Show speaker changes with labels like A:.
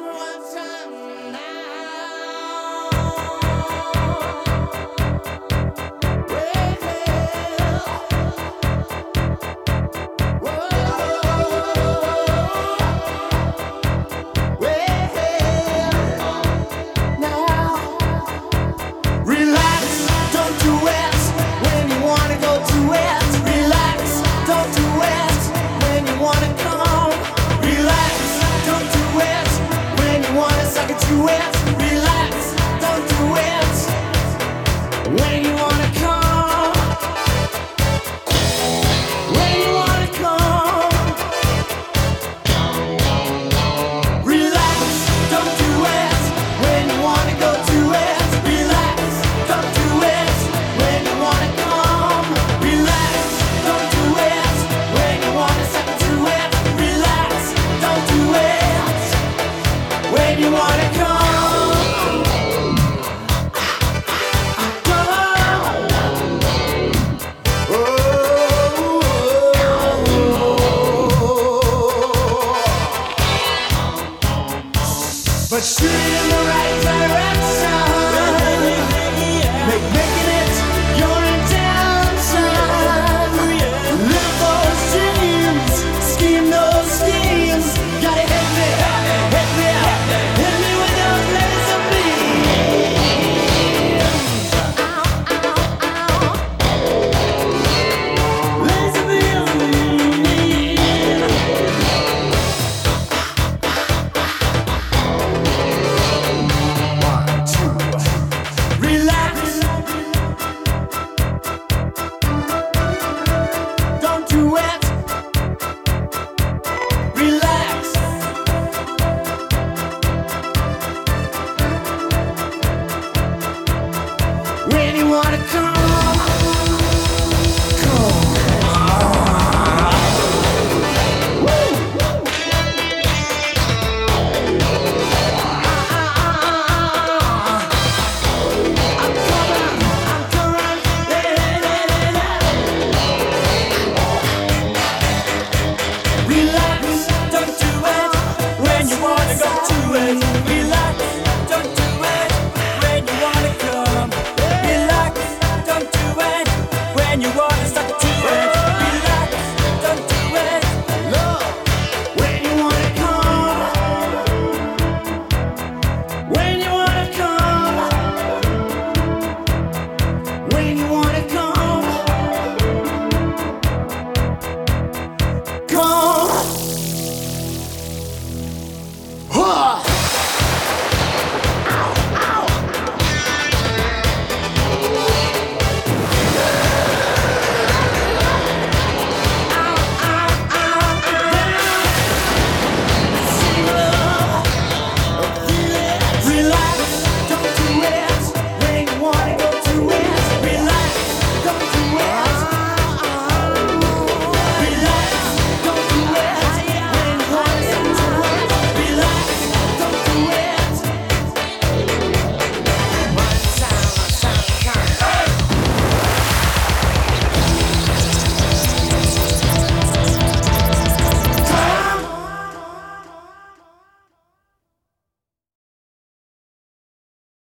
A: much more. But shoot it in the right direction. wanna come